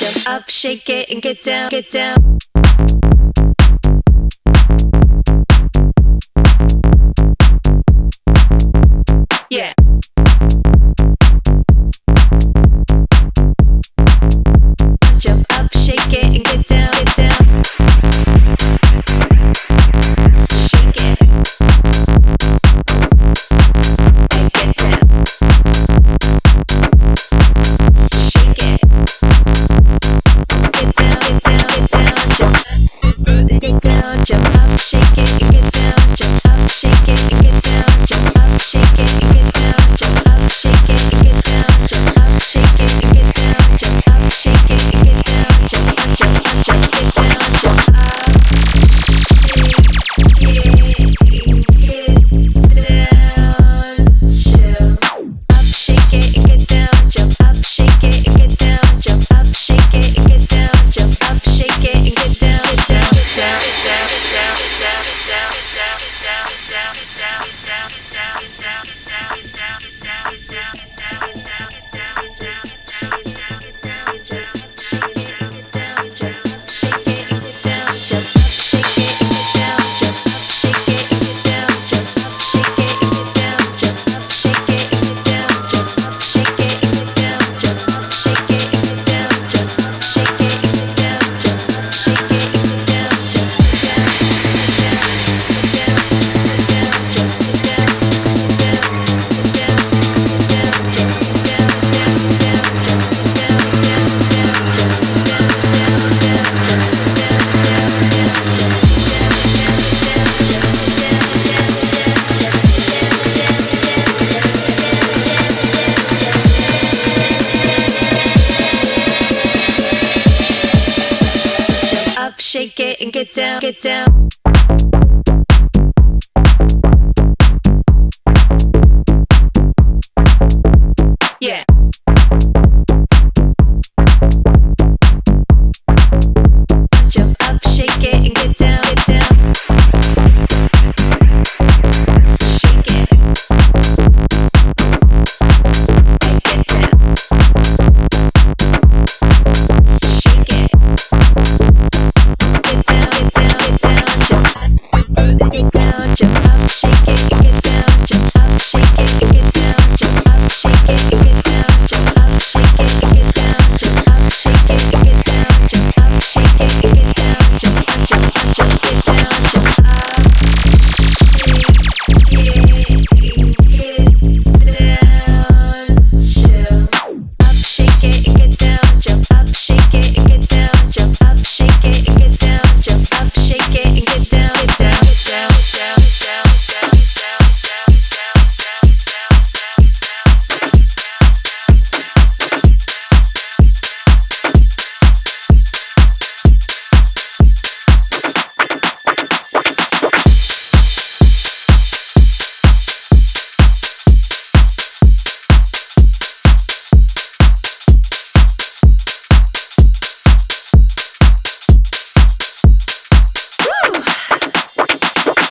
jump up, shake it and get down, get down. Shake it and get down, get down.